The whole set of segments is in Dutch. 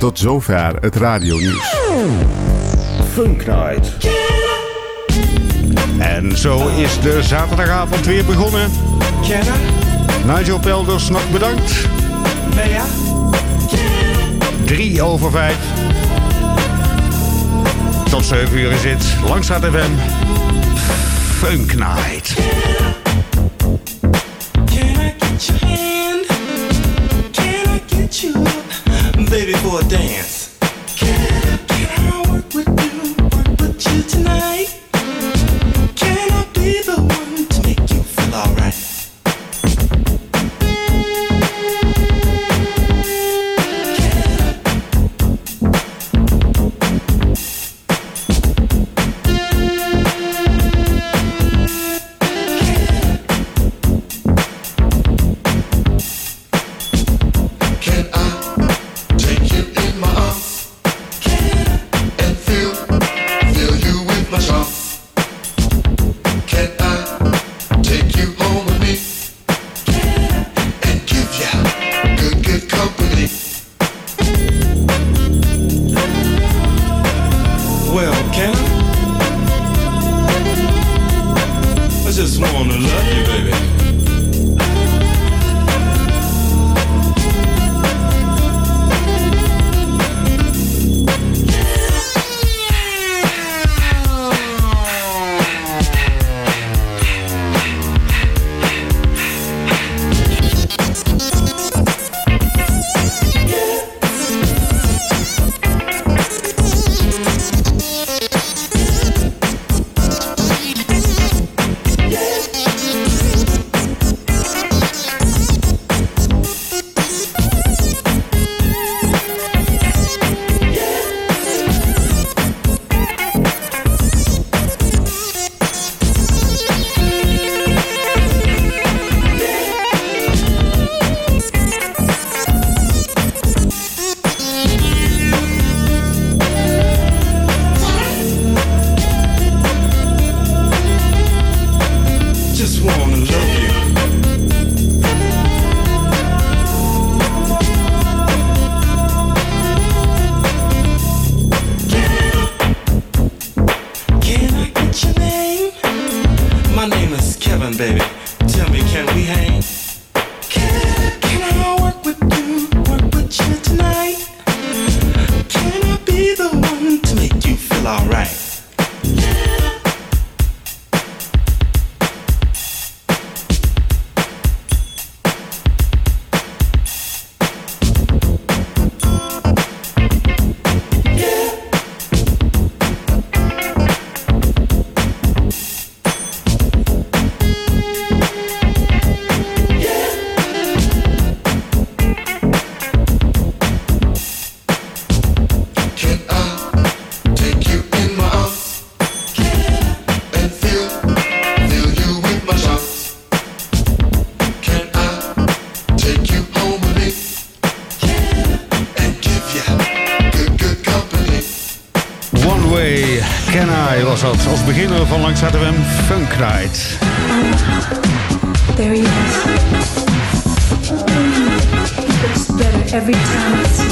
Tot zover het radionieuws. Funk Funknight. En zo is de zaterdagavond weer begonnen. Nigel Pelders, nog bedankt. Drie over vijf. Tot zeven uur is het. Langstraat FM. Funknight. for a dance. every time.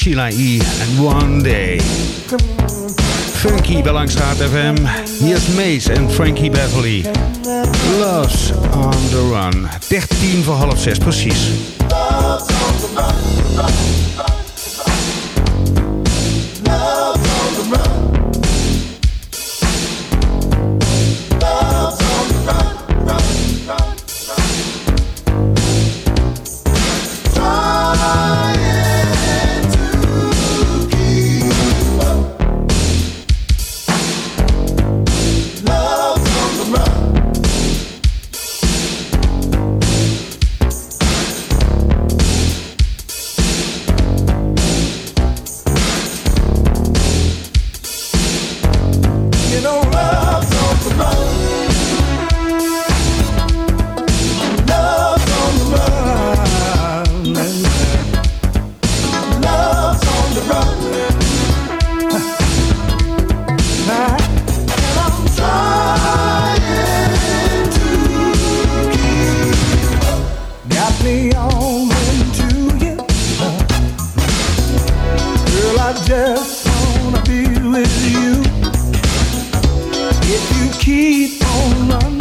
Sheila E. en One Day. Frankie Belangstraat FM. Hier is en Frankie Beverly. Loves on the Run. 13 voor half 6 precies. 一道暖。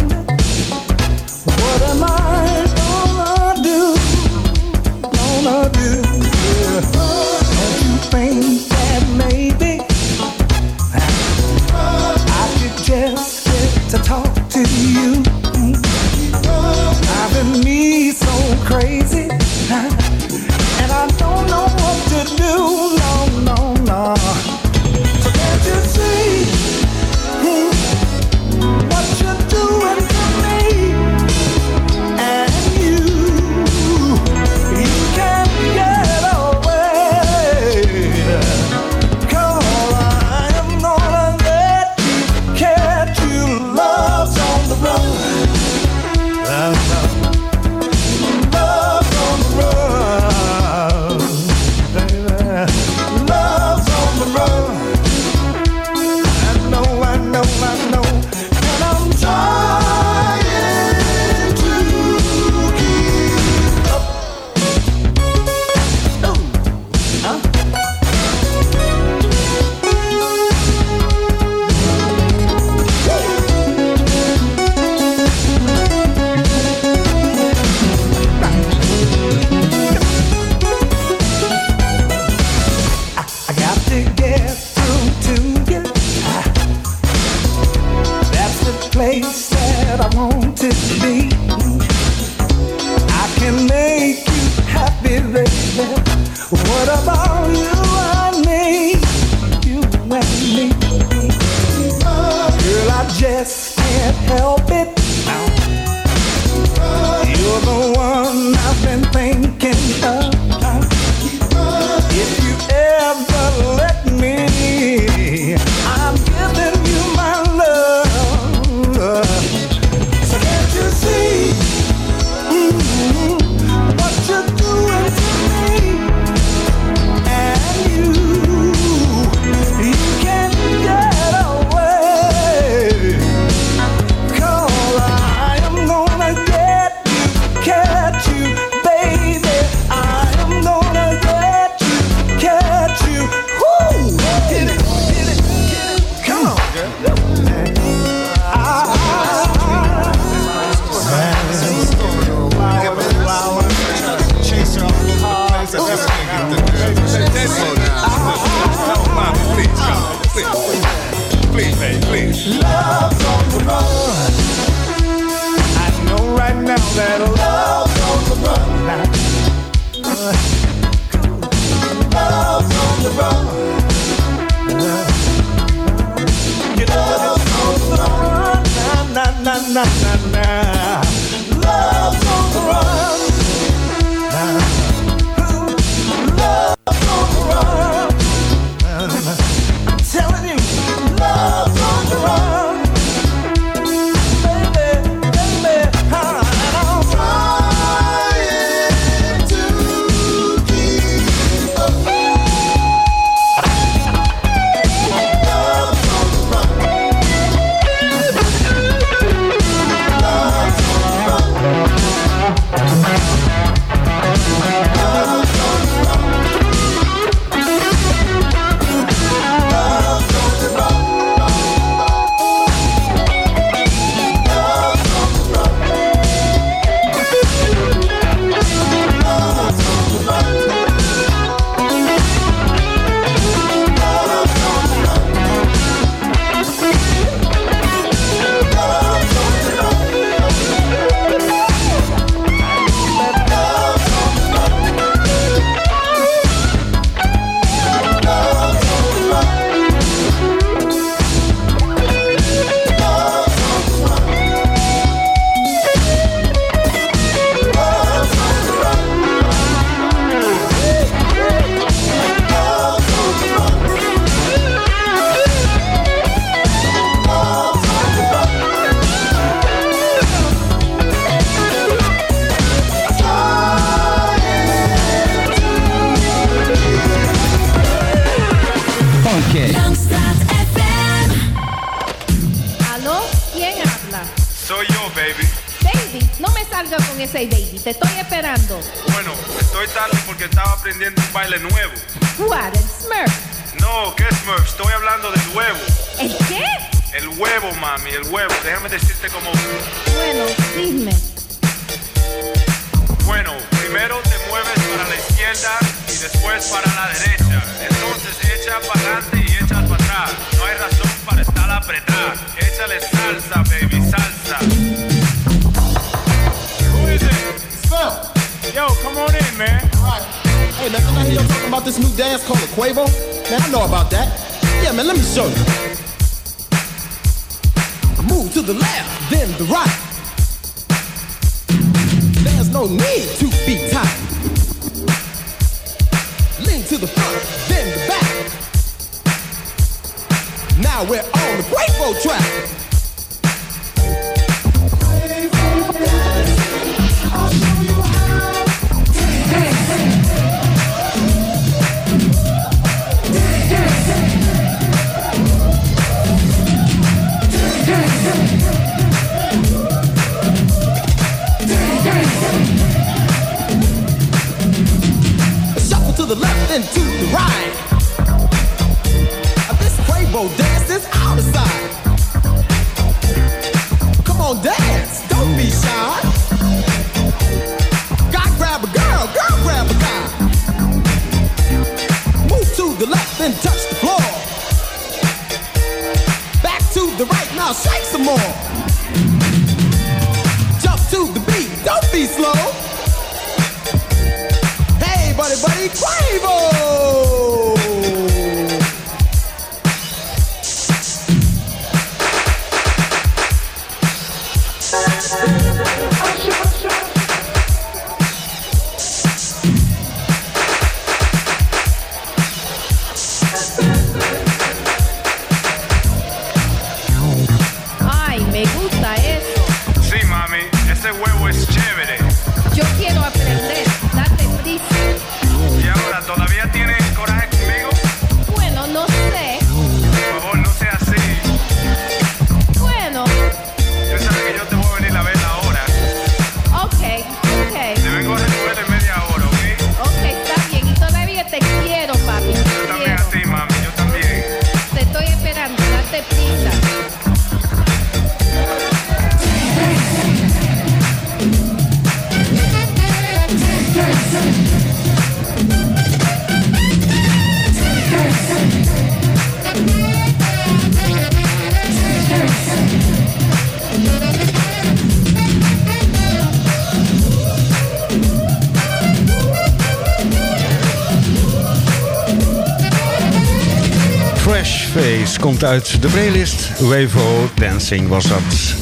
komt uit de playlist. Wavo Dancing was dat.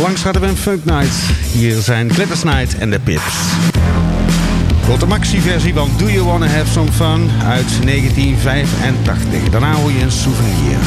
Langs hadden we een Funk Night. Hier zijn Clippers Night en de Pips. Tot de maxi-versie van Do You Wanna Have Some Fun uit 1985. Daarna hoor je een souvenir.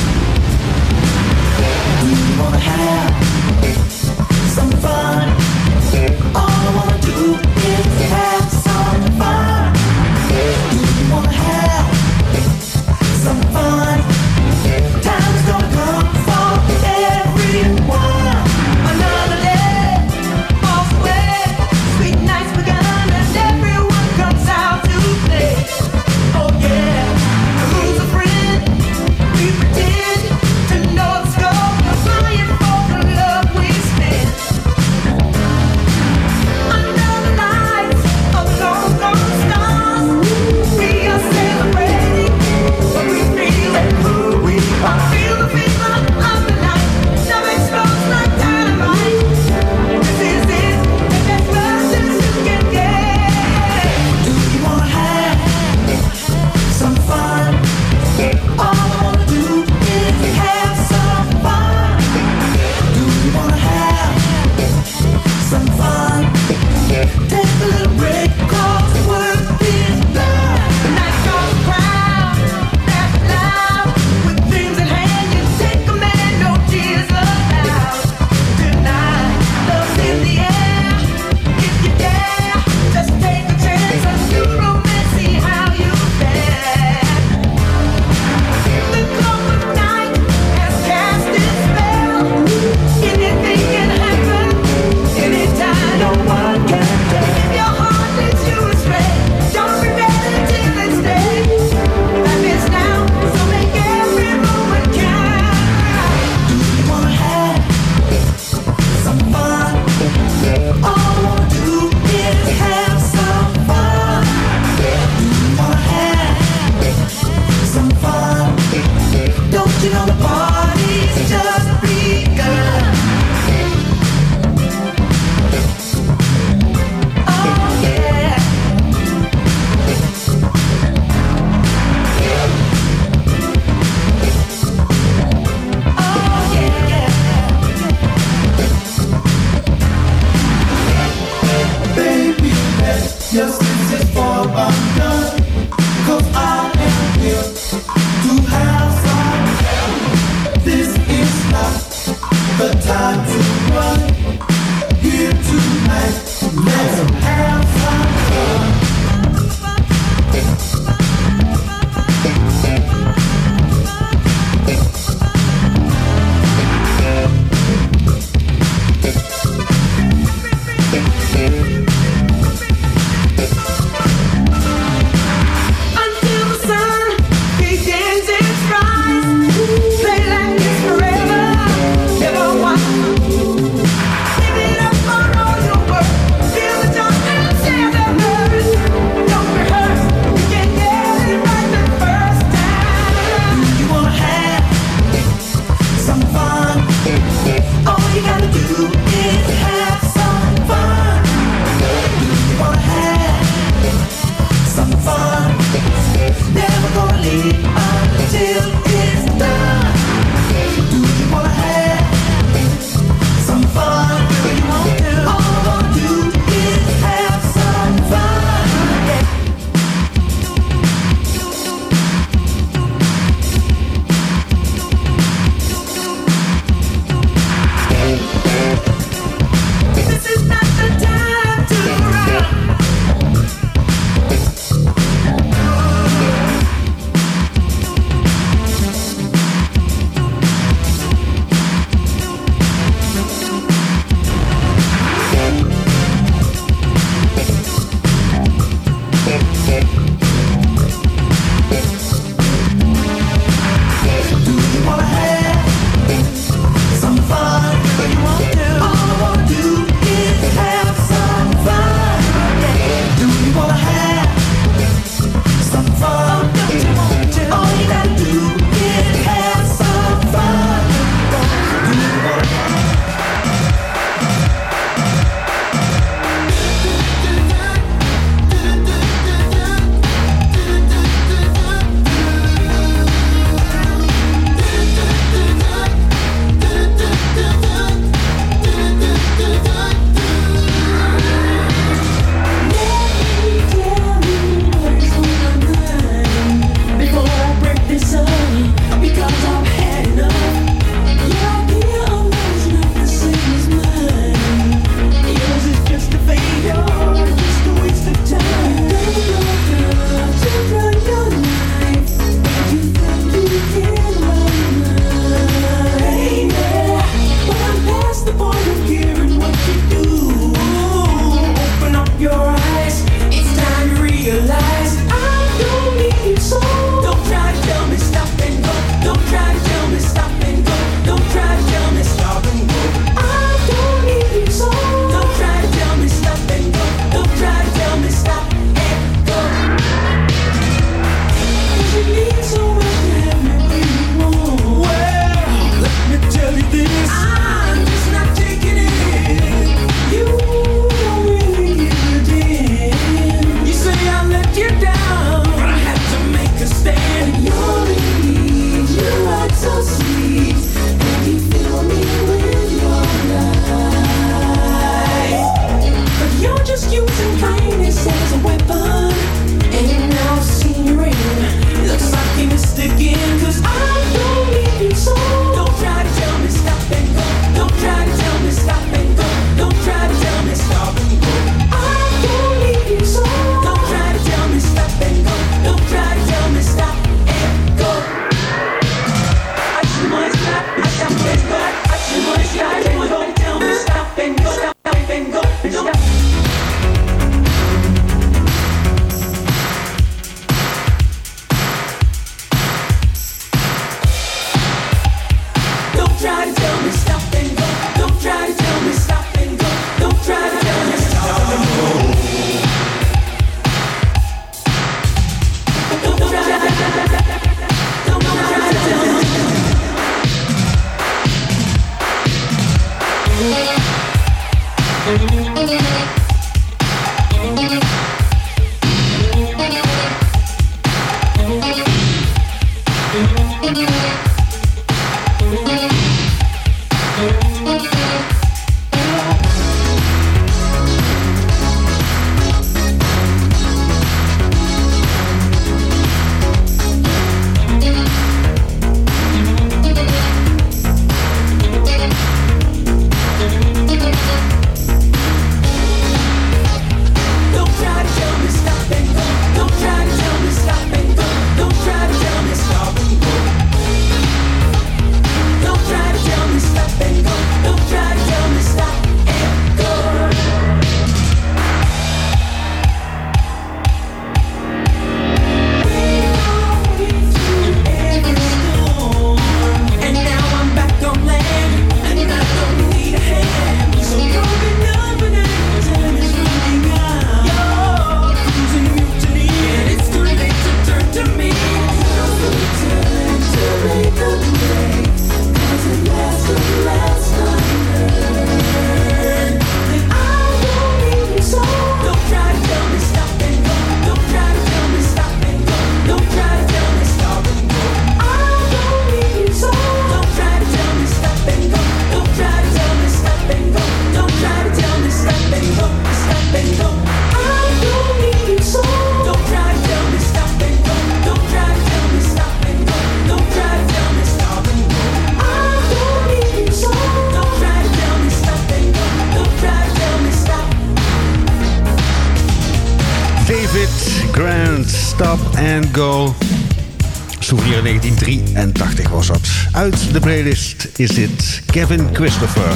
playlist is it Kevin Christopher.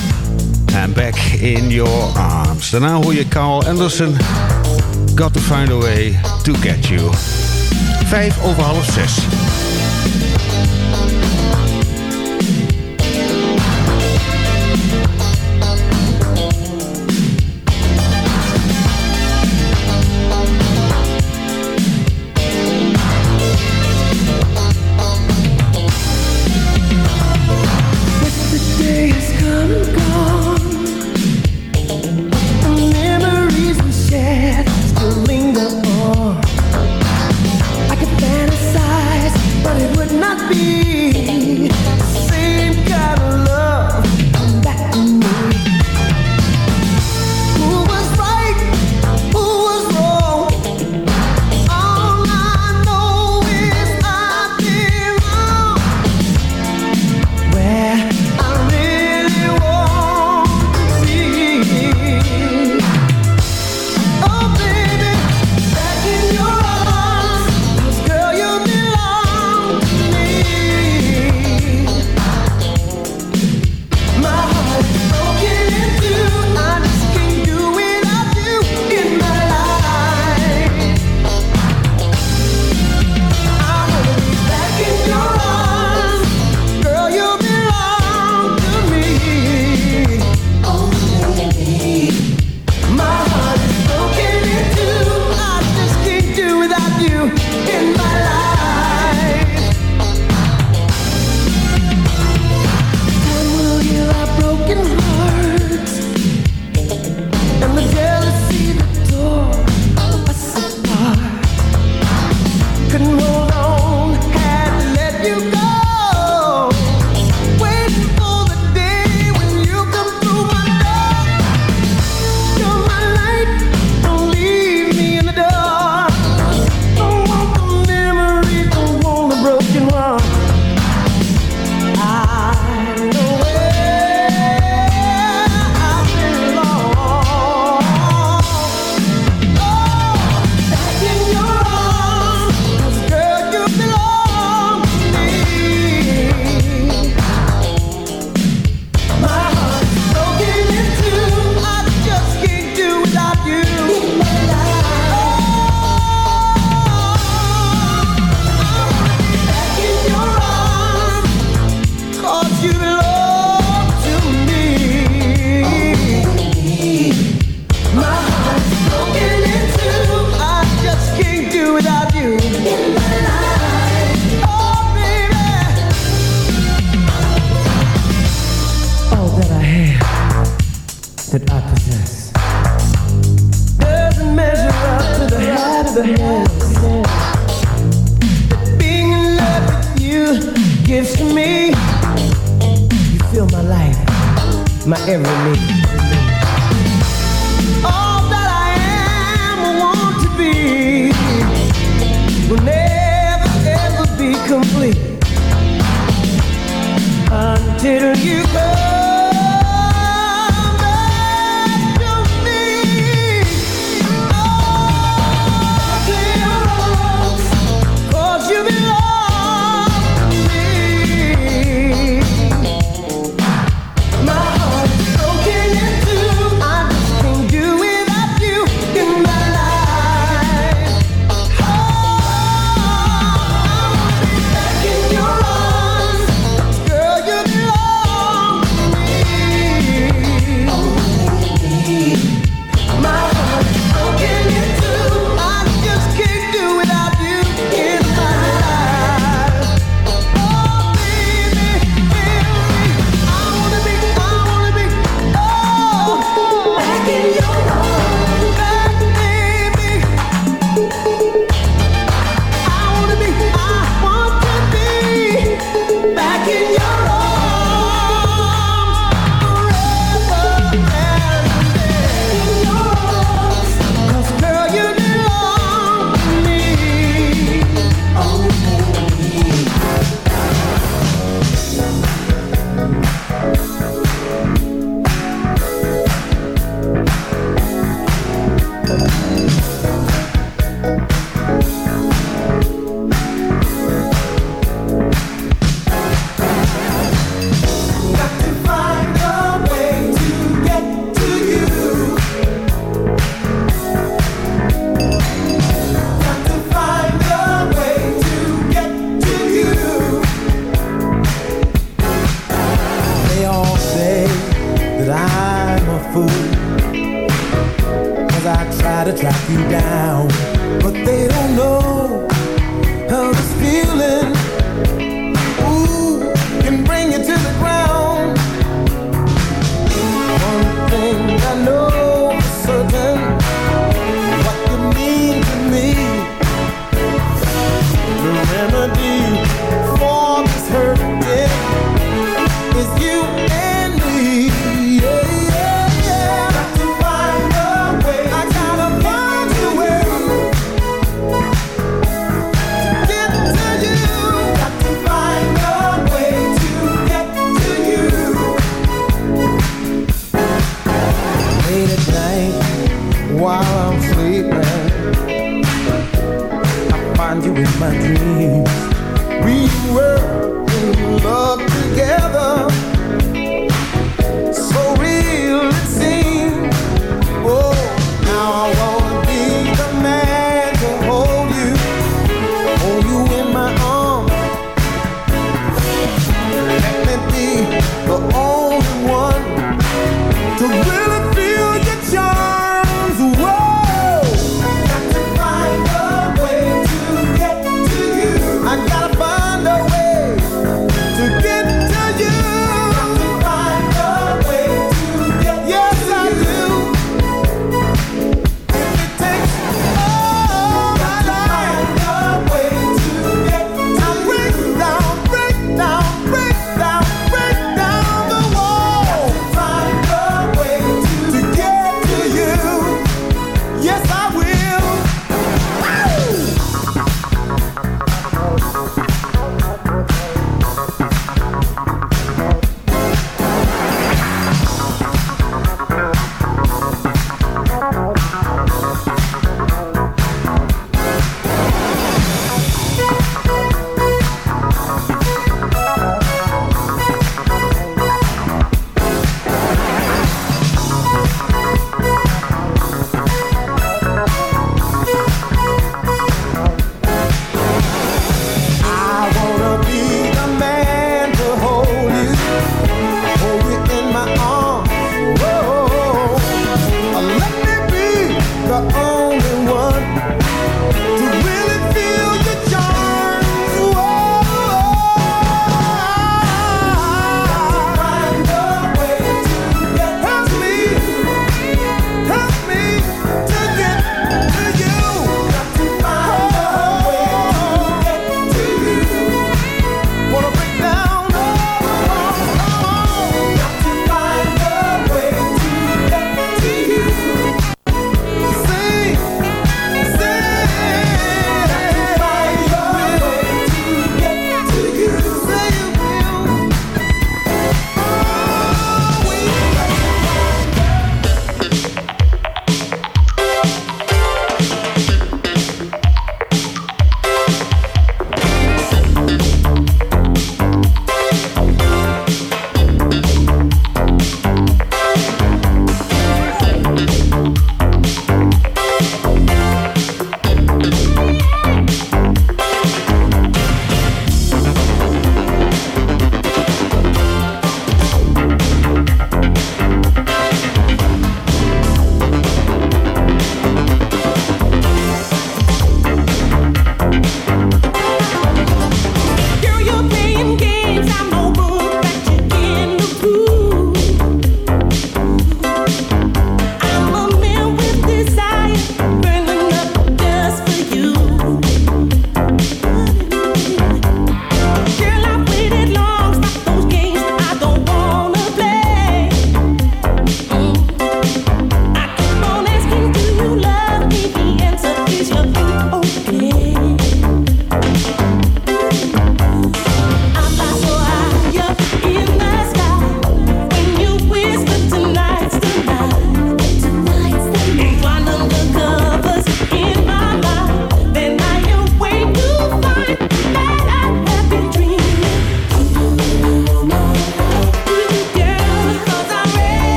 And Back in Your Arms. Daarna hoor je Carl Anderson. Got to find a way to get you. Vijf over half zes.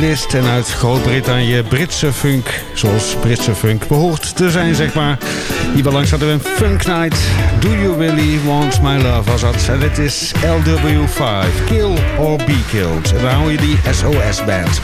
En uit Groot-Brittannië Britse funk, zoals Britse funk behoort te zijn, zeg maar. Hier langs hadden we een Funk Night. Do You Really Want My Love was dat. En dit is LW5, Kill or Be Killed. En daar hou je die SOS-band.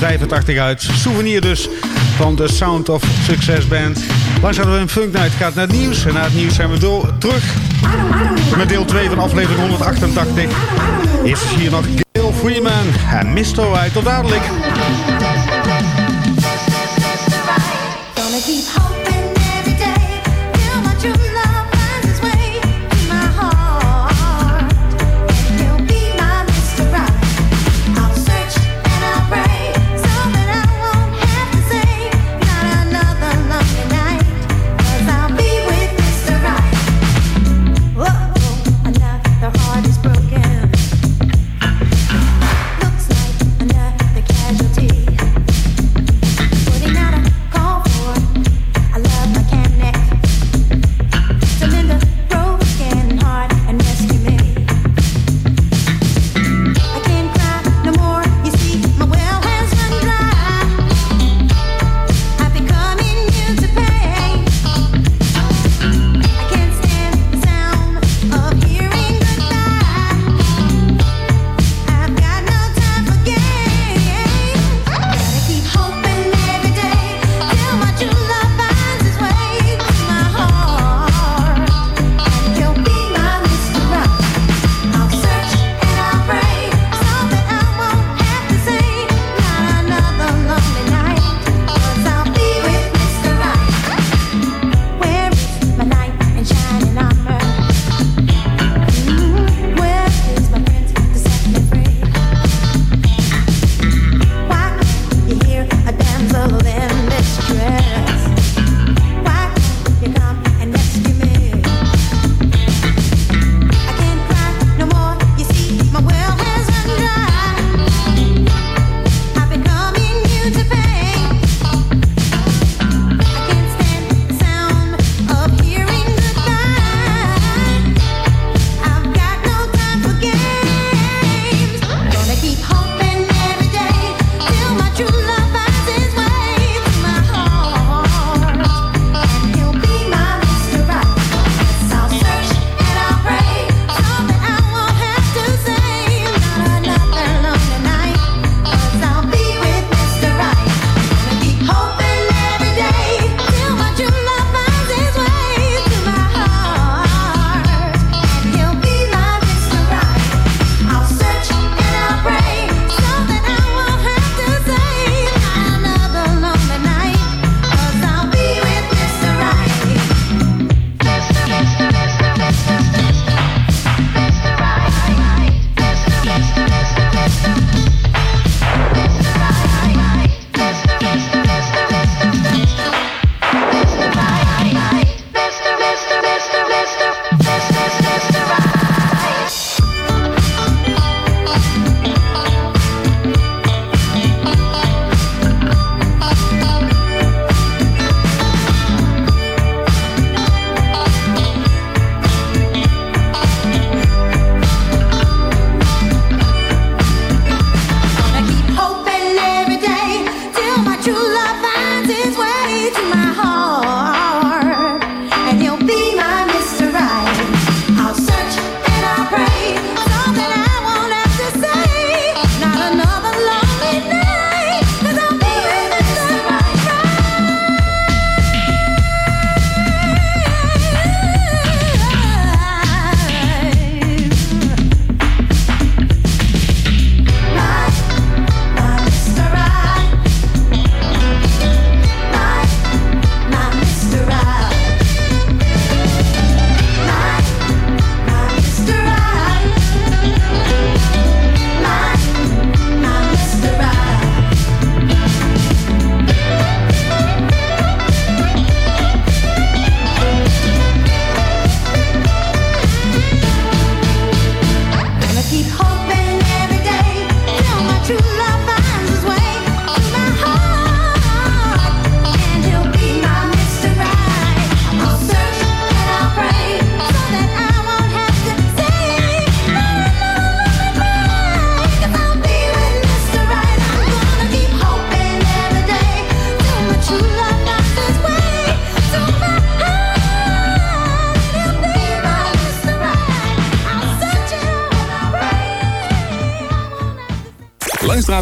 1985 uit. Souvenir dus van de Sound of Success Band. Langs hadden we een Funk Night gaat naar het nieuws. En na het nieuws zijn we door, terug met deel 2 van aflevering 188. Is hier nog Gil Freeman en Mr. Right. Tot dadelijk.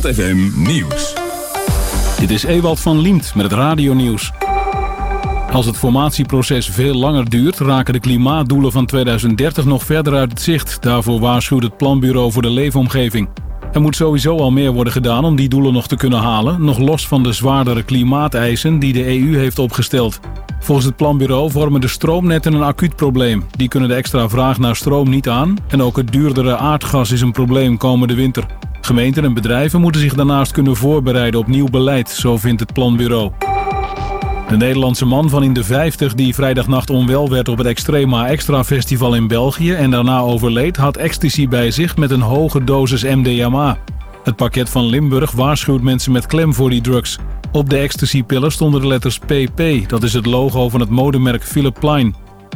Langstraat FM Nieuws. Dit is Ewald van Liemt met het radionieuws. Als het formatieproces veel langer duurt, raken de klimaatdoelen van 2030 nog verder uit het zicht. Daarvoor waarschuwt het Planbureau voor de Leefomgeving. Er moet sowieso al meer worden gedaan om die doelen nog te kunnen halen, nog los van de zwaardere klimaateisen die de EU heeft opgesteld. Volgens het planbureau vormen de stroomnetten een acuut probleem. Die kunnen de extra vraag naar stroom niet aan en ook het duurdere aardgas is een probleem komende winter. Gemeenten en bedrijven moeten zich daarnaast kunnen voorbereiden op nieuw beleid, zo vindt het planbureau. De Nederlandse man van in de 50 die vrijdagnacht onwel werd op het Extrema Extra Festival in België en daarna overleed, had ecstasy bij zich met een hoge dosis MDMA. Het pakket van Limburg waarschuwt mensen met klem voor die drugs. Op de ecstasypillen stonden de letters PP, dat is het logo van het modemerk Philip Plein.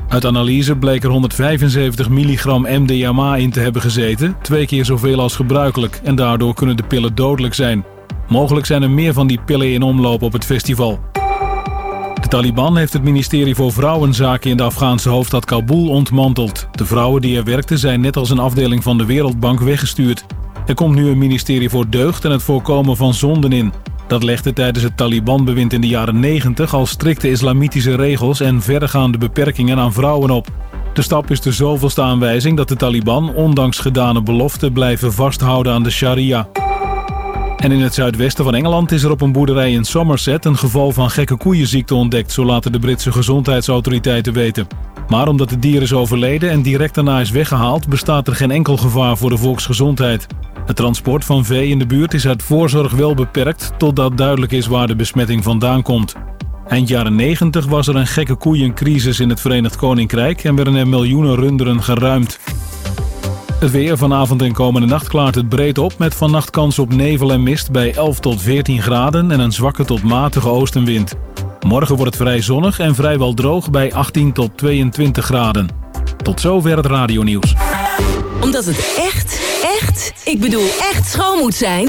Uit analyse bleek er 175 milligram MDMA in te hebben gezeten, twee keer zoveel als gebruikelijk, en daardoor kunnen de pillen dodelijk zijn. Mogelijk zijn er meer van die pillen in omloop op het festival. De Taliban heeft het ministerie voor Vrouwenzaken in de Afghaanse hoofdstad Kabul ontmanteld. De vrouwen die er werkten zijn net als een afdeling van de Wereldbank weggestuurd. Er komt nu een ministerie voor deugd en het voorkomen van zonden in. Dat legde tijdens het Taliban-bewind in de jaren 90 al strikte islamitische regels en verregaande beperkingen aan vrouwen op. De stap is de zoveelste aanwijzing dat de Taliban, ondanks gedane beloften, blijven vasthouden aan de sharia. En in het zuidwesten van Engeland is er op een boerderij in Somerset een geval van gekke koeienziekte ontdekt, zo laten de Britse gezondheidsautoriteiten weten. Maar omdat het dier is overleden en direct daarna is weggehaald, bestaat er geen enkel gevaar voor de volksgezondheid. Het transport van vee in de buurt is uit voorzorg wel beperkt totdat duidelijk is waar de besmetting vandaan komt. Eind jaren 90 was er een gekke koeiencrisis in het Verenigd Koninkrijk en werden er miljoenen runderen geruimd. Het weer vanavond en komende nacht klaart het breed op met vannacht kans op nevel en mist bij 11 tot 14 graden en een zwakke tot matige oostenwind. Morgen wordt het vrij zonnig en vrijwel droog bij 18 tot 22 graden. Tot zover het radionieuws. Omdat het echt, echt, ik bedoel echt schoon moet zijn...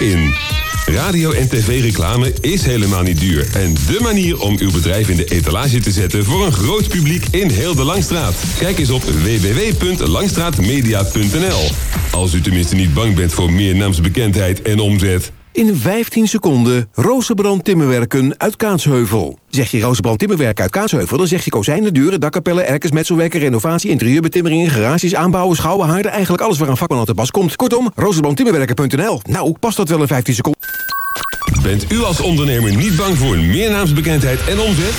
in. Radio- en tv-reclame is helemaal niet duur. En dé manier om uw bedrijf in de etalage te zetten voor een groot publiek in heel de Langstraat. Kijk eens op www.langstraatmedia.nl. Als u tenminste niet bang bent voor meer naamsbekendheid en omzet. In 15 seconden Rozenbrand Timmerwerken uit Kaatsheuvel. Zeg je Rozenbrand Timmerwerken uit Kaatsheuvel... dan zeg je kozijnen, deuren, dakkapellen, erkers, metselwerken... renovatie, interieurbetimmeringen, garages, aanbouwen, schouwen, haarden... eigenlijk alles waar een vakman aan te pas komt. Kortom, rozenbrandtimmerwerken.nl. Nou, past dat wel in 15 seconden? Bent u als ondernemer niet bang voor meer naamsbekendheid en omzet?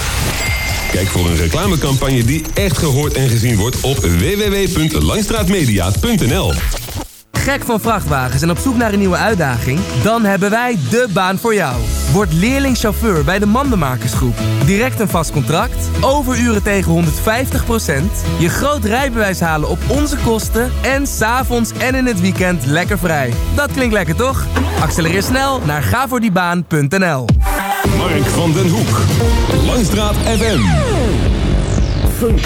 Kijk voor een reclamecampagne die echt gehoord en gezien wordt op www.langstraatmedia.nl. Gek van vrachtwagens en op zoek naar een nieuwe uitdaging? Dan hebben wij de baan voor jou. Word leerlingchauffeur bij de Mandenmakersgroep. Direct een vast contract, overuren tegen 150% je groot rijbewijs halen op onze kosten en s'avonds en in het weekend lekker vrij. Dat klinkt lekker toch? Accelereer snel naar gavoordiebaan.nl. Mark van den Hoek. Langstraat FM. Funk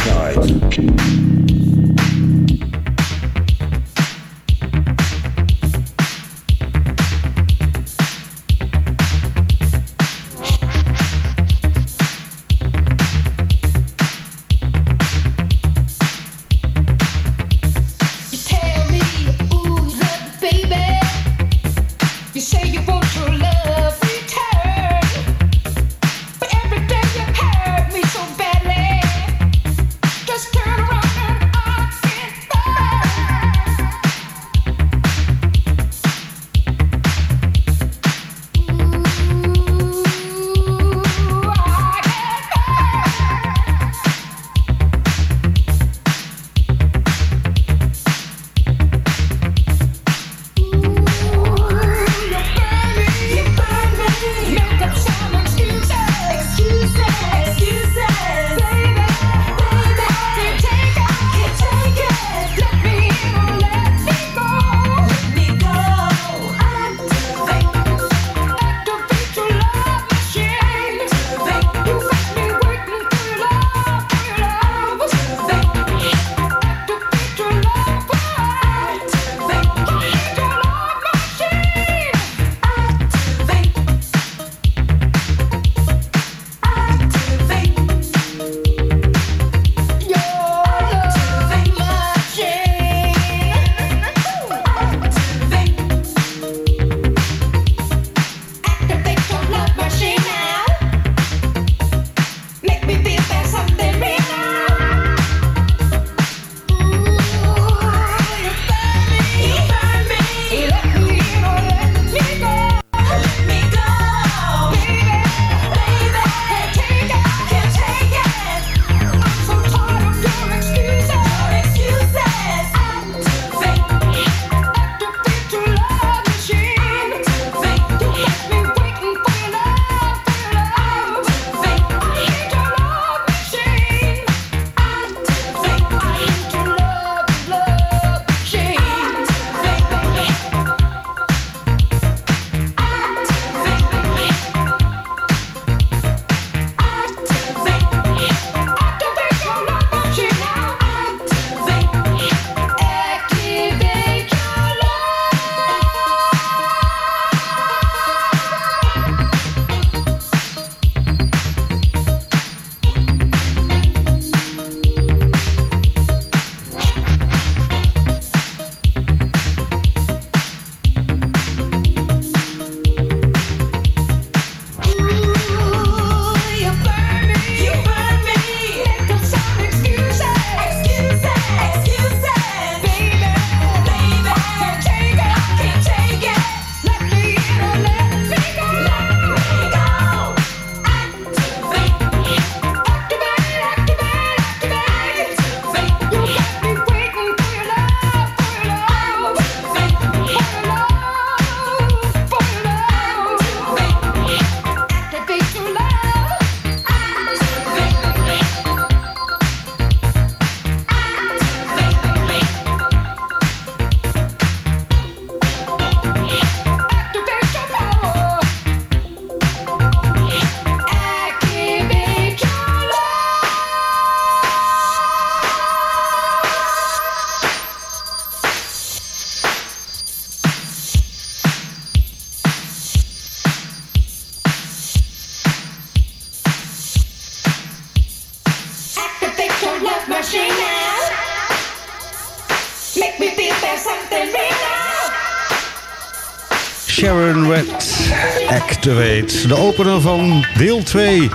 de opener van deel 2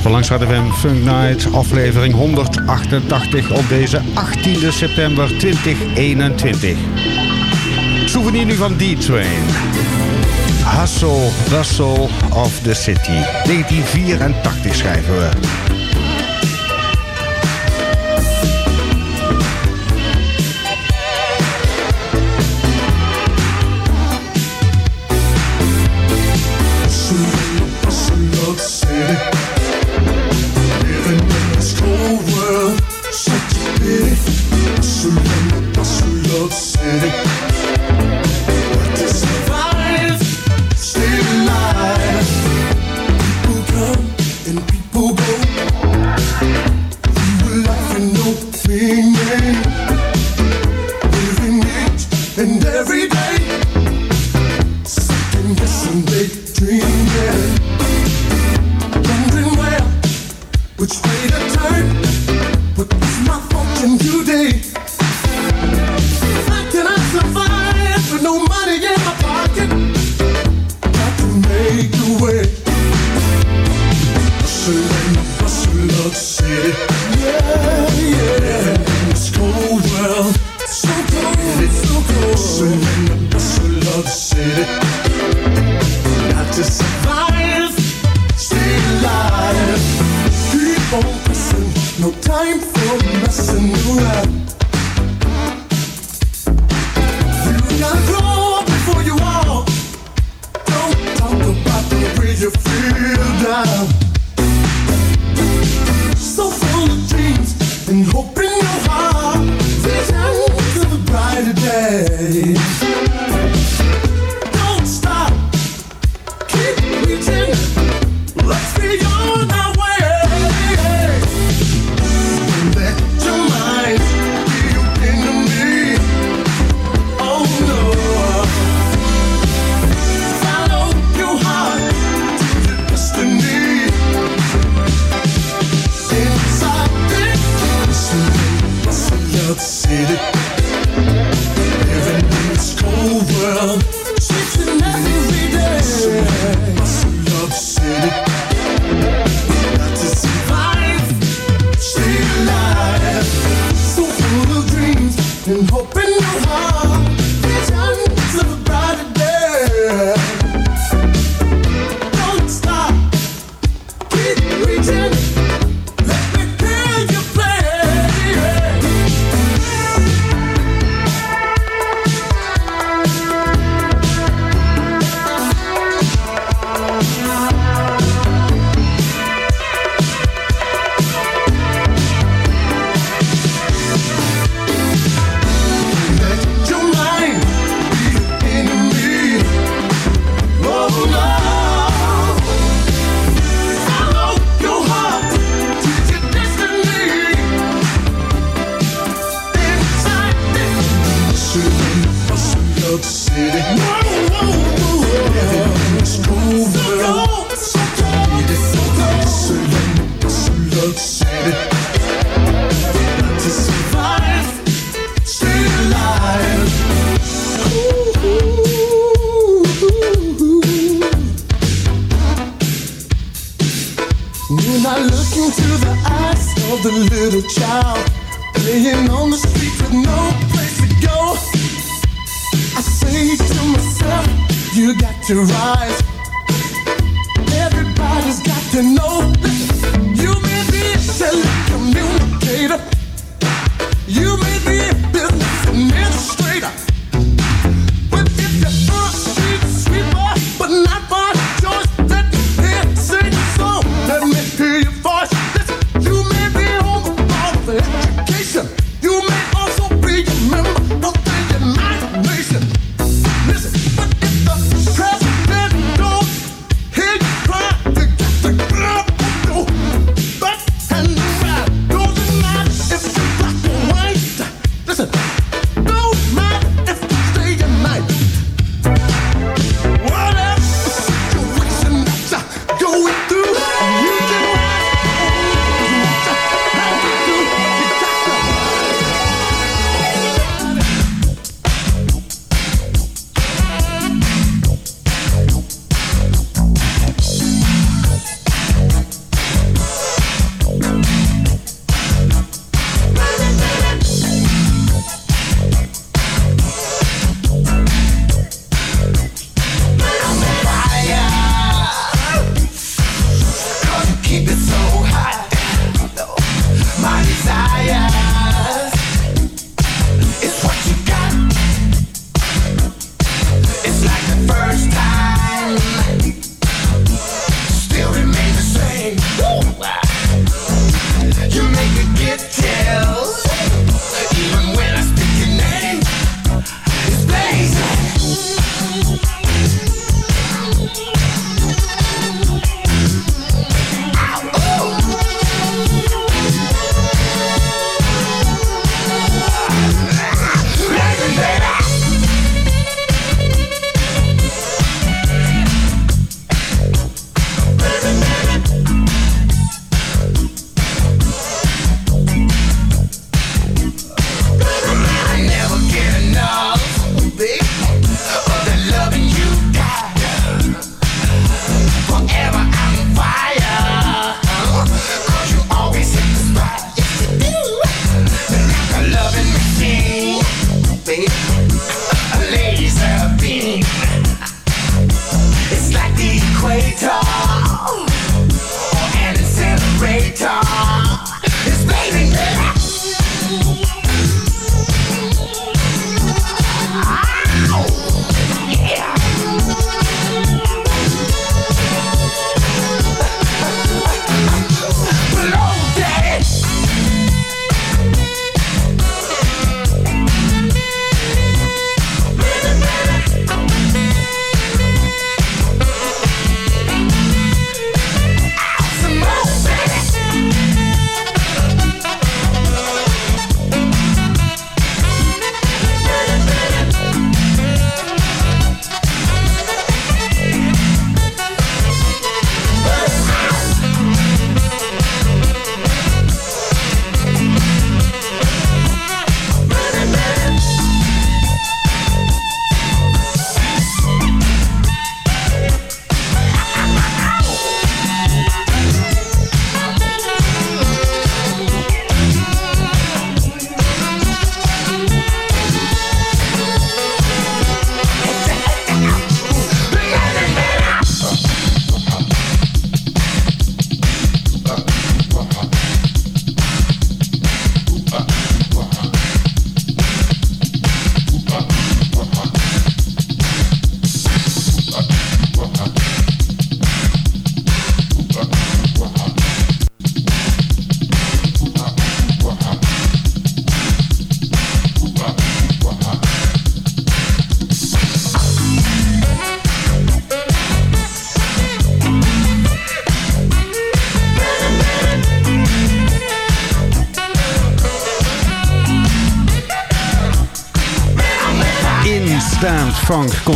van Langs FM Funk Night, aflevering 188 op deze 18 september 2021. Souvenir nu van D-Train. Hustle, Russell of the City. 1984 schrijven we.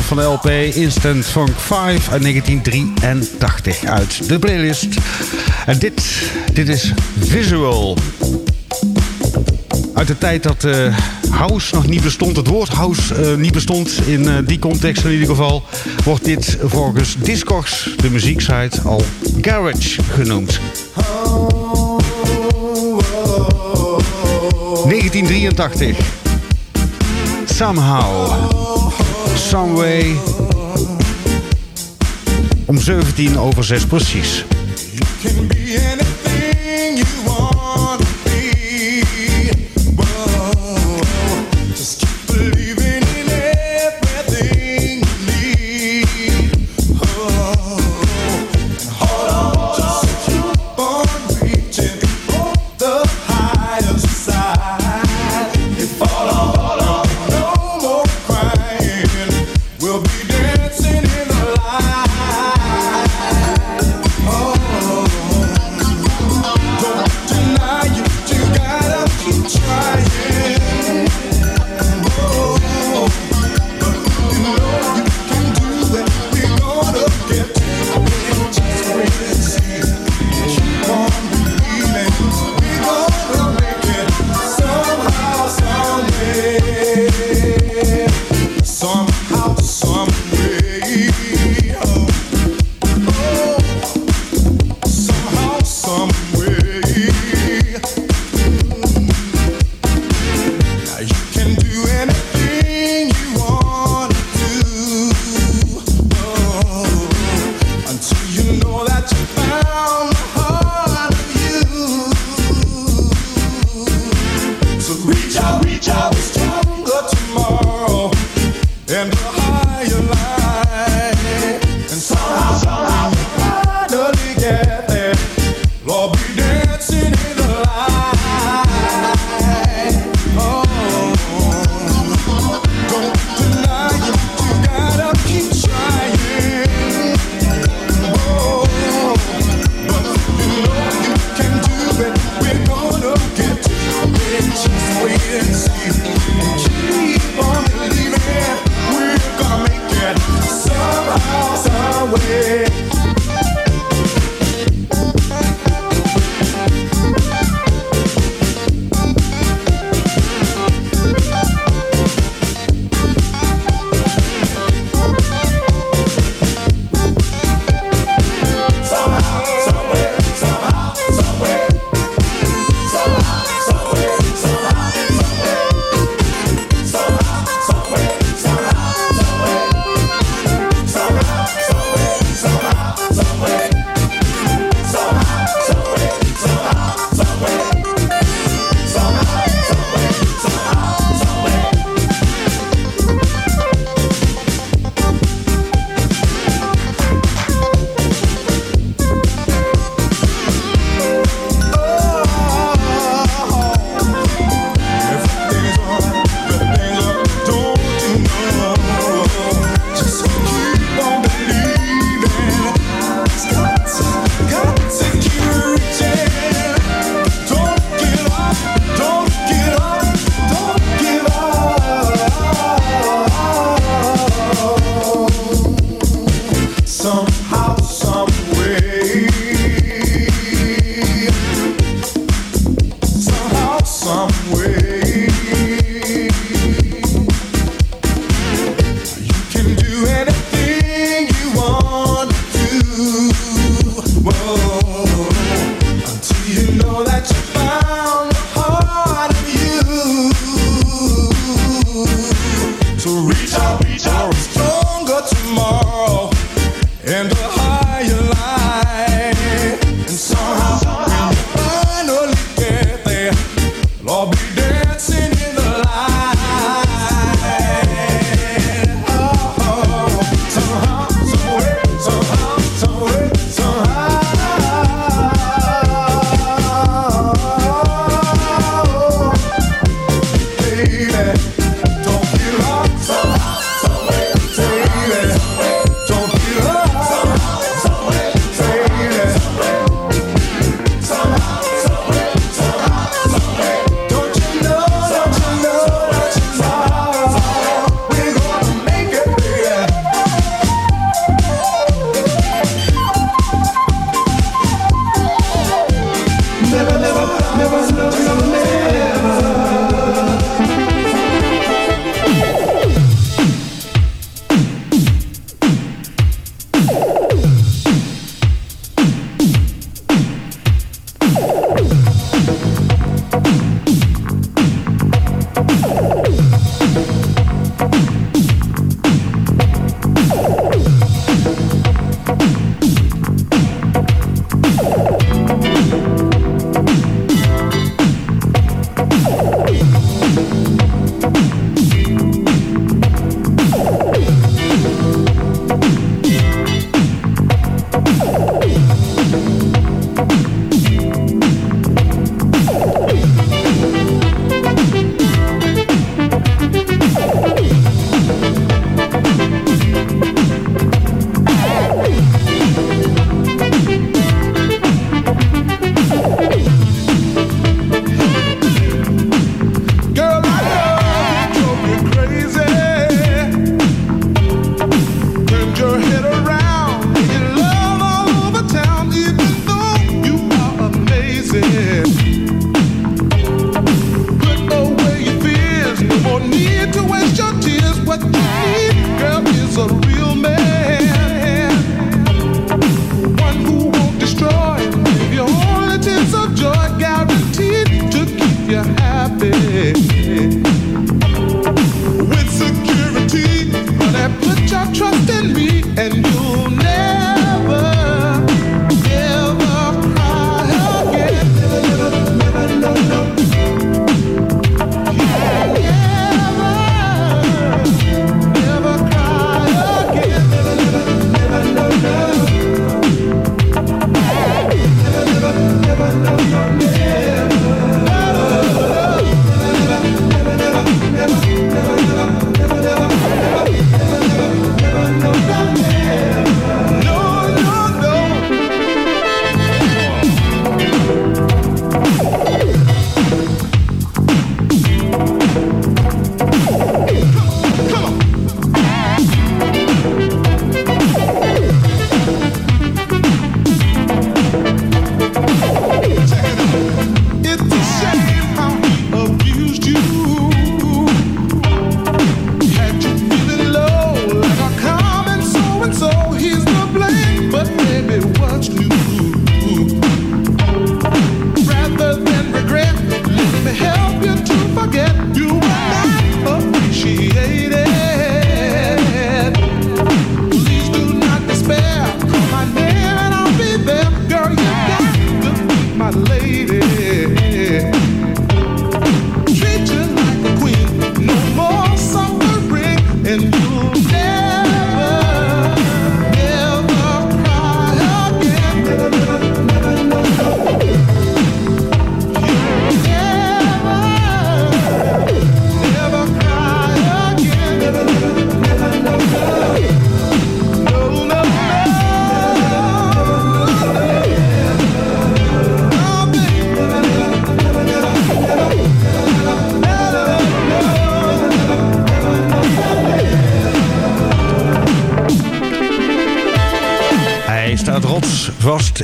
van de LP Instant Funk 5 uit 1983 uit de playlist. En dit, dit is Visual. Uit de tijd dat uh, house nog niet bestond, het woord house eh, niet bestond in eh, die context in ieder geval, wordt dit volgens Discogs, de muzieksite, al garage genoemd. 1983. Somehow. Someway. Om 17 over 6 precies.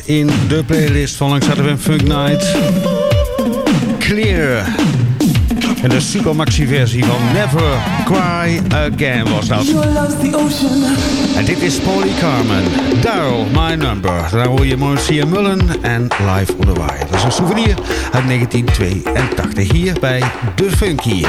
in de playlist van Langs en Funk Night. Clear. En de super maxi versie van Never Cry Again was dat. En dit is Polly Carmen. Daryl, my number. Daar hoor je Marcia Mullen en Live on the Wire. Dat is een souvenir uit 1982 hier bij De Funky.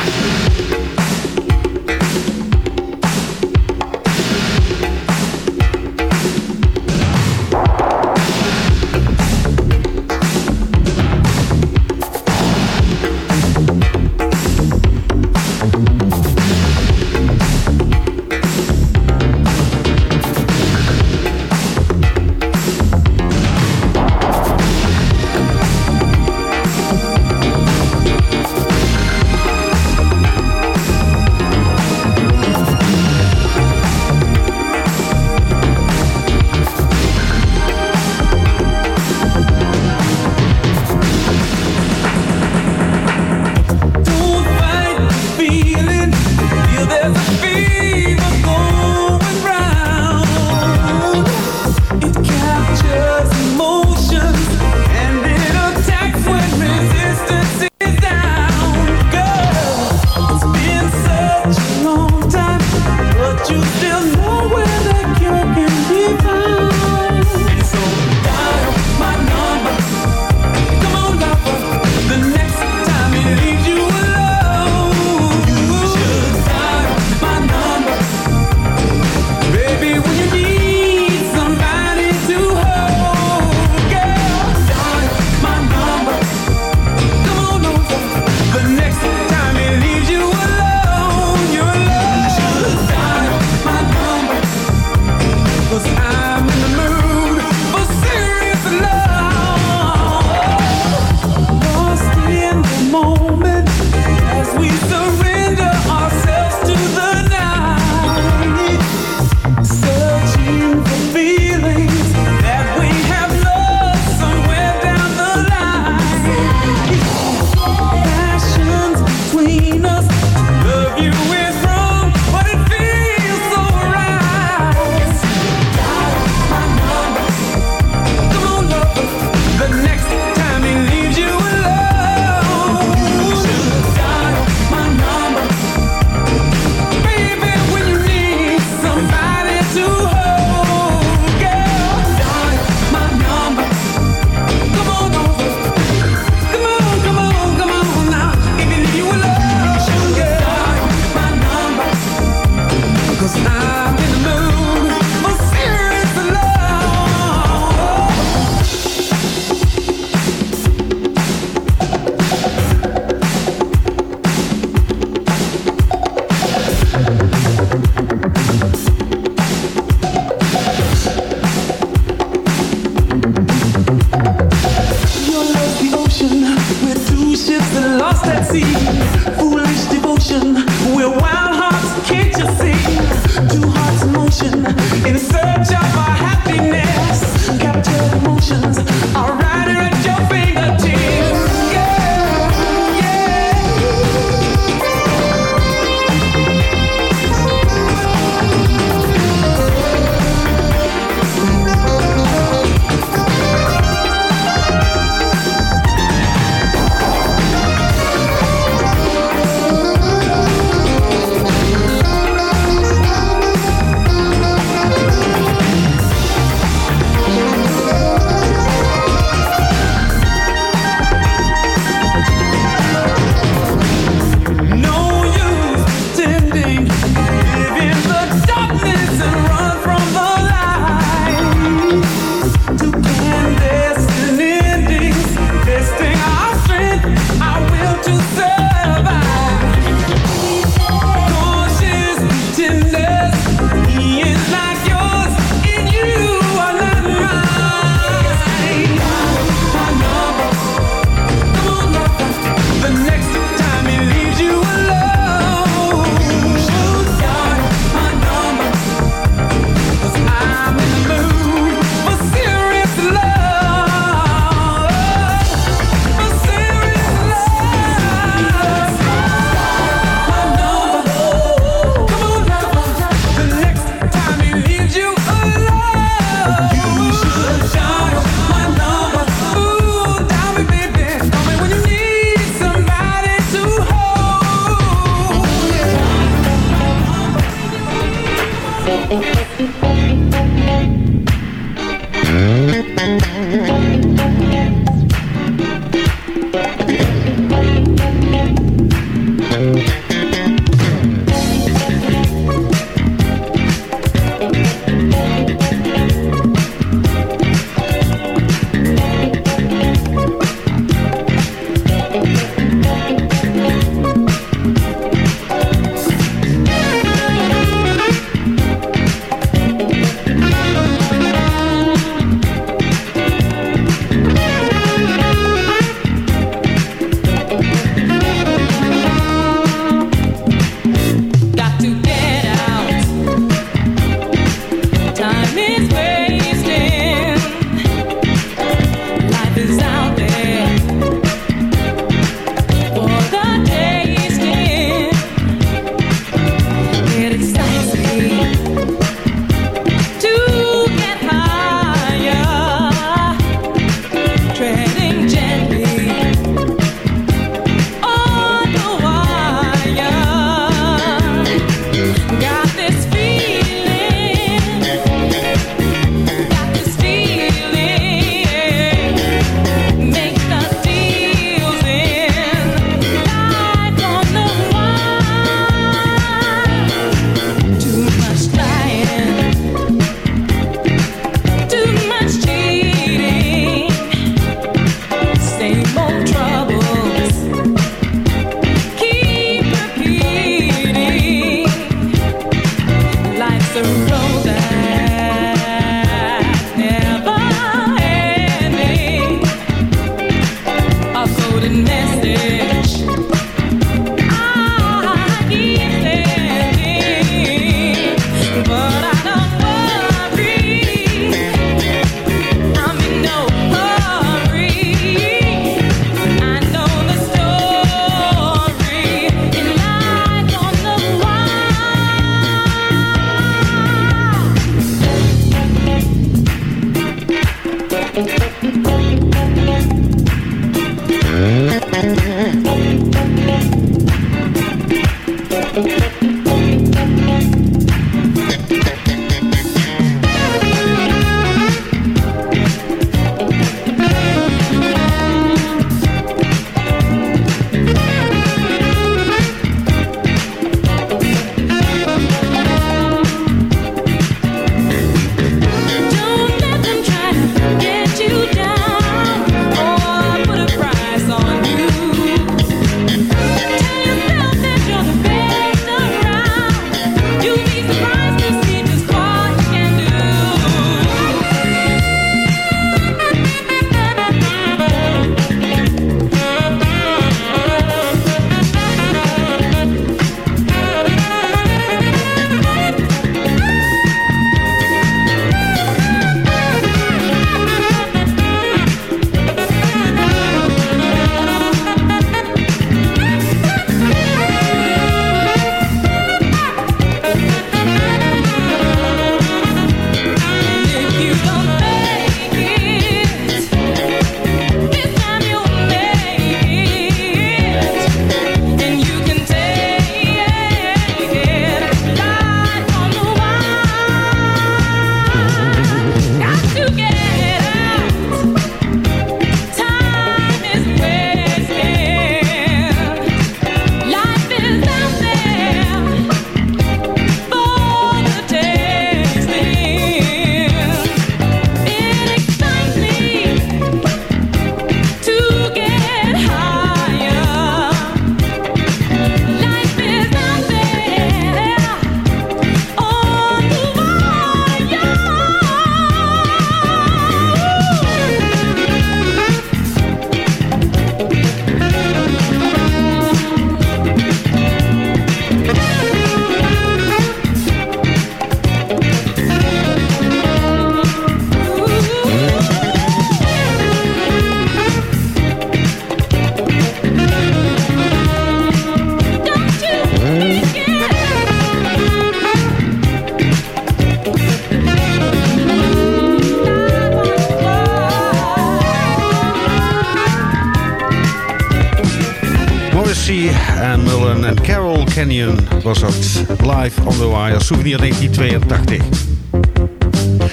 Canyon was dat. Live on the Wire, souvenir 1982.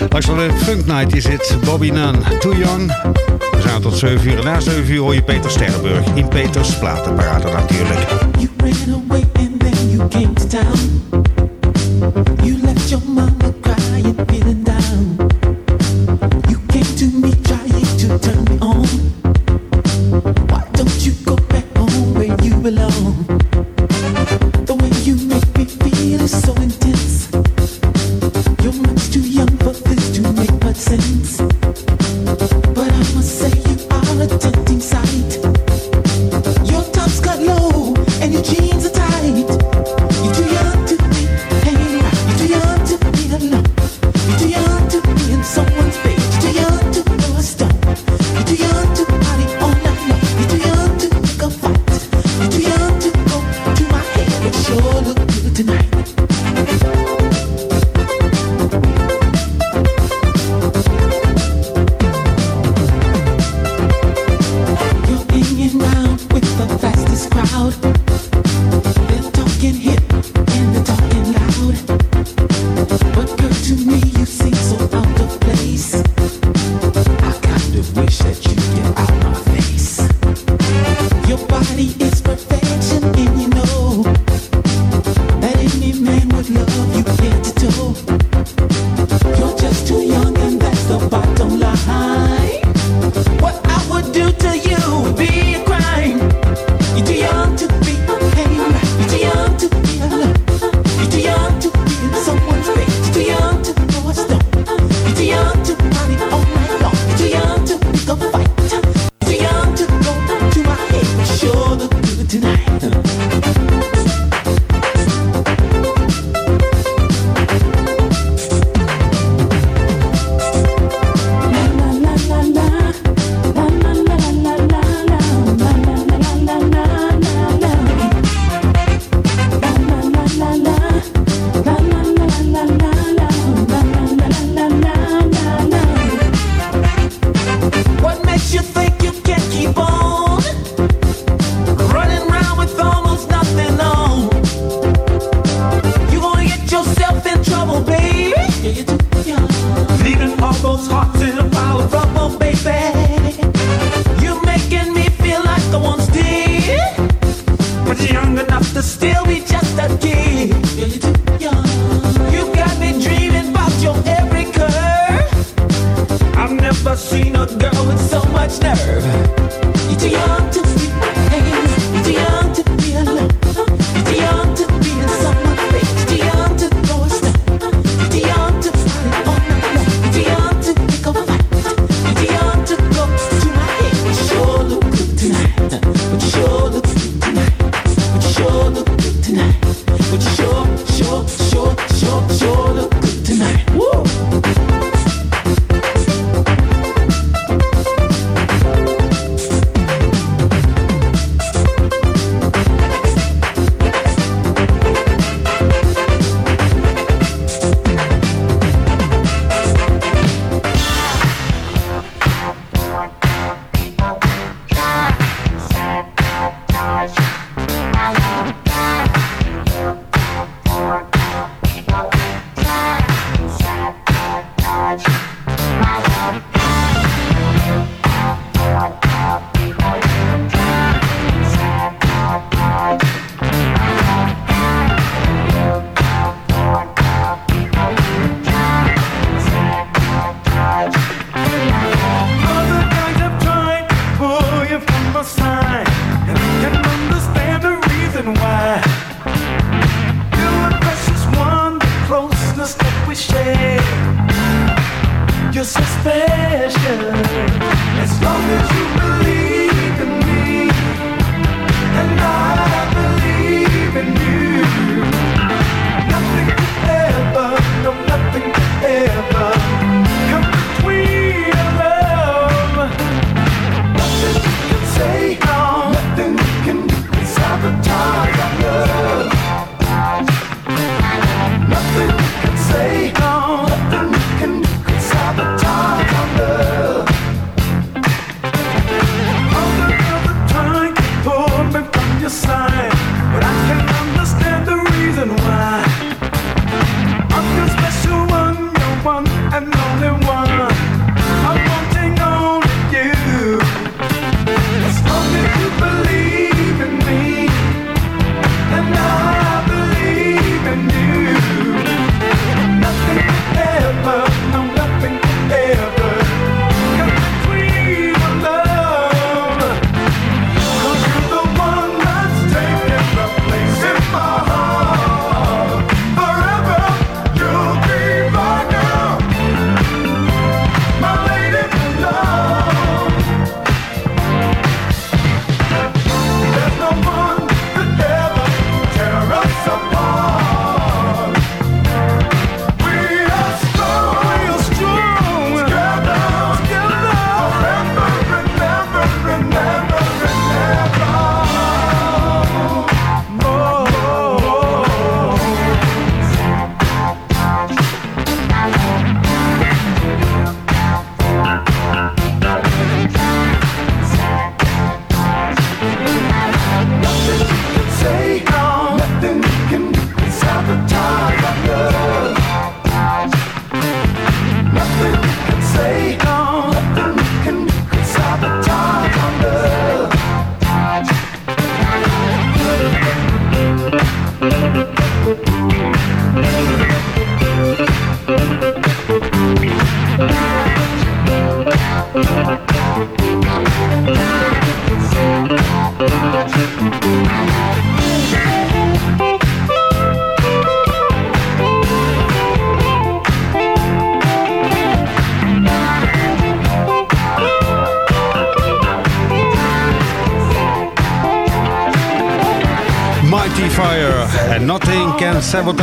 Luister een Funk Night is het. Bobby Nunn, Too Young. We zijn tot 7 uur. Na 7 uur hoor je Peter Sterrenburg in Peters Platenparade natuurlijk. You ran away and then you came to town.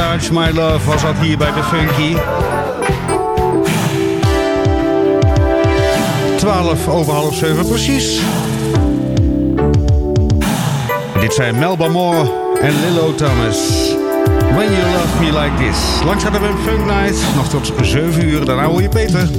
Touch My Love was dat hier bij de Funky. 12 over half 7 precies. Dit zijn Melba Moore en Lillo Thomas. When You Love Me Like This. Langs gaat de Funk Night. Nog tot 7 uur. Daarna hoor je Peter.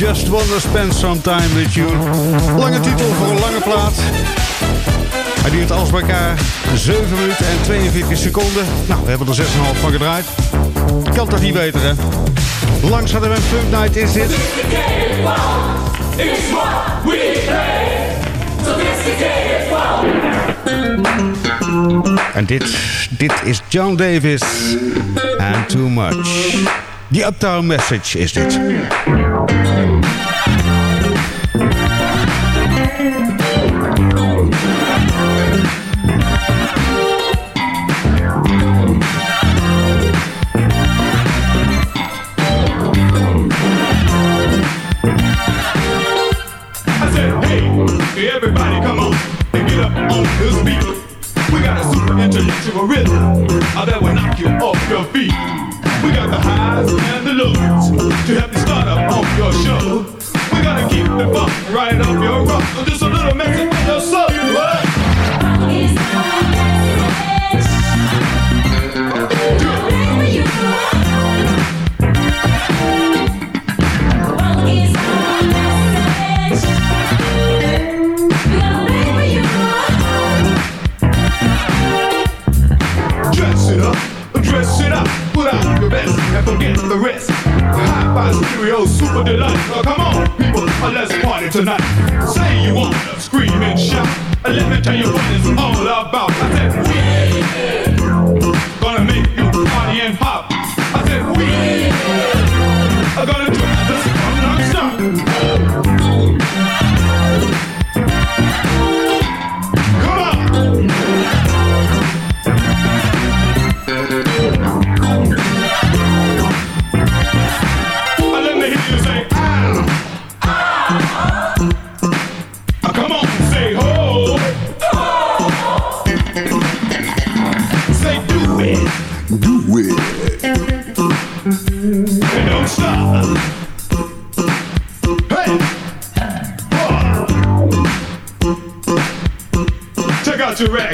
Just Wanna Spend Some Time With You. Lange titel voor een lange plaat. Hij duurt alles bij elkaar 7 minuten en 42 seconden. Nou, we hebben er 6,5 van gedraaid. Kan toch niet beter, hè? Langs hadden we een Night is dit. En dit, dit is John Davis. And too much. The Uptown Message is dit.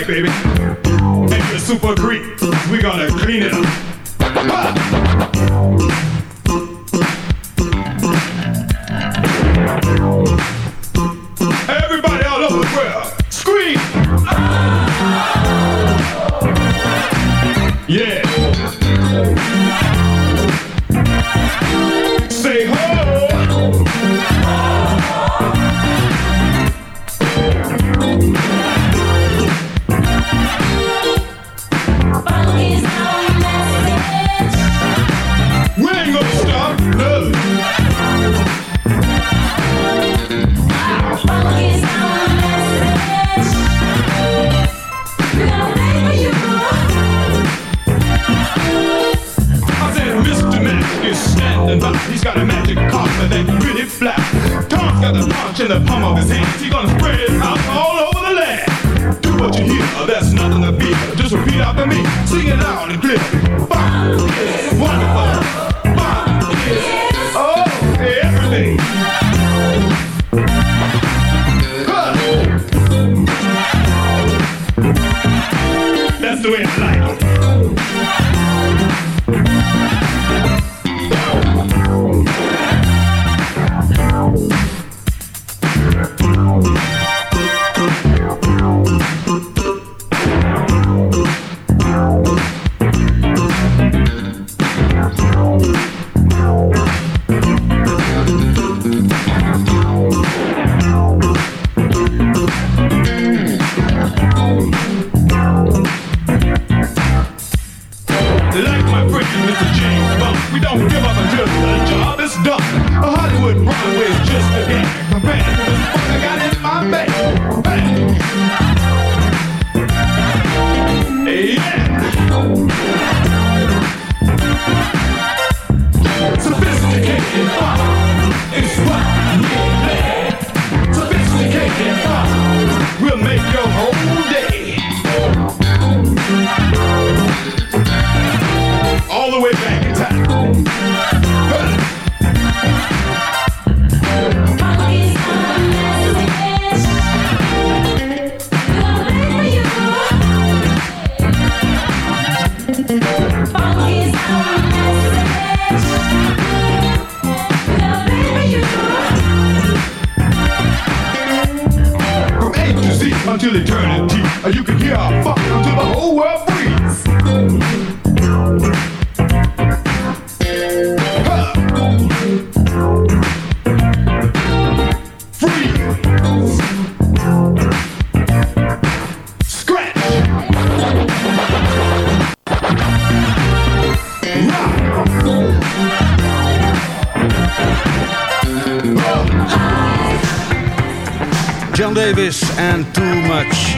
Baby.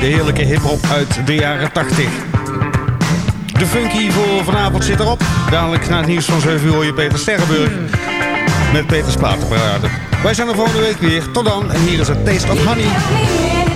heerlijke hip-hop uit de jaren 80. De funky voor vanavond zit erop. Dadelijk na het nieuws van 7 uur hoor je Peter Sterrenburg met Peters Platenparade. Wij zijn er volgende week weer. Tot dan. En hier is het Taste of Honey.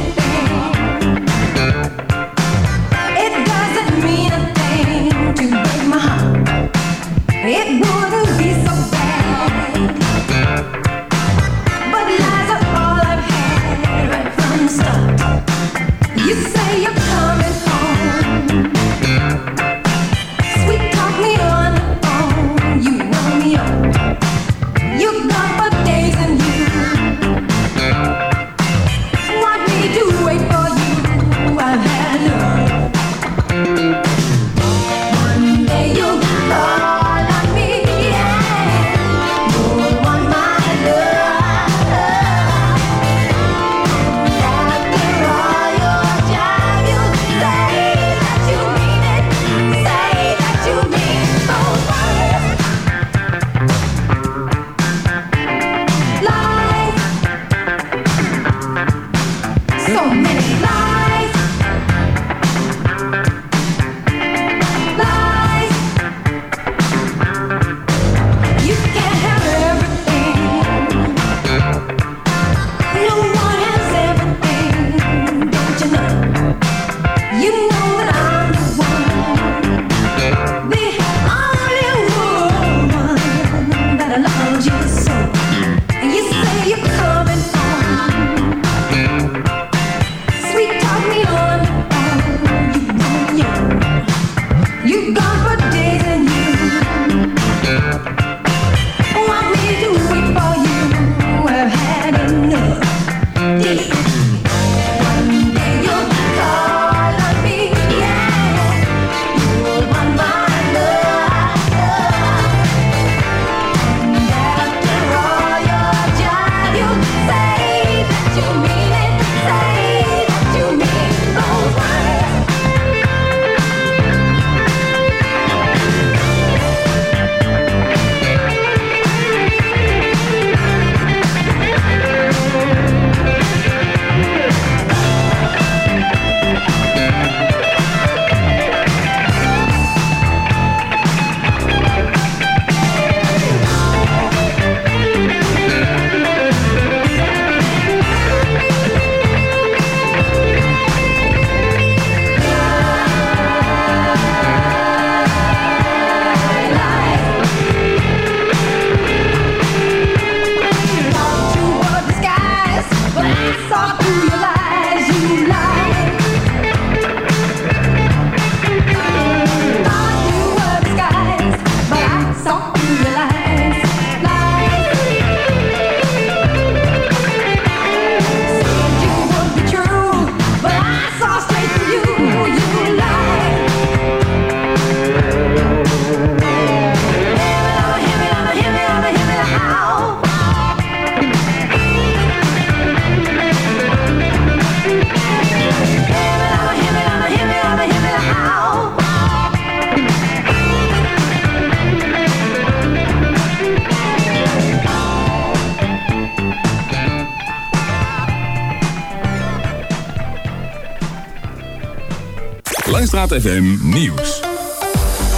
FM Nieuws.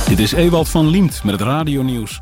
Dit is Ewald van Liemt met het radionieuws.